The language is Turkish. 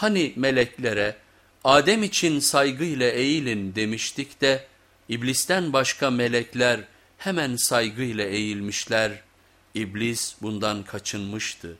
Hani meleklere Adem için saygıyla eğilin demiştik de iblisten başka melekler hemen saygıyla eğilmişler. İblis bundan kaçınmıştı.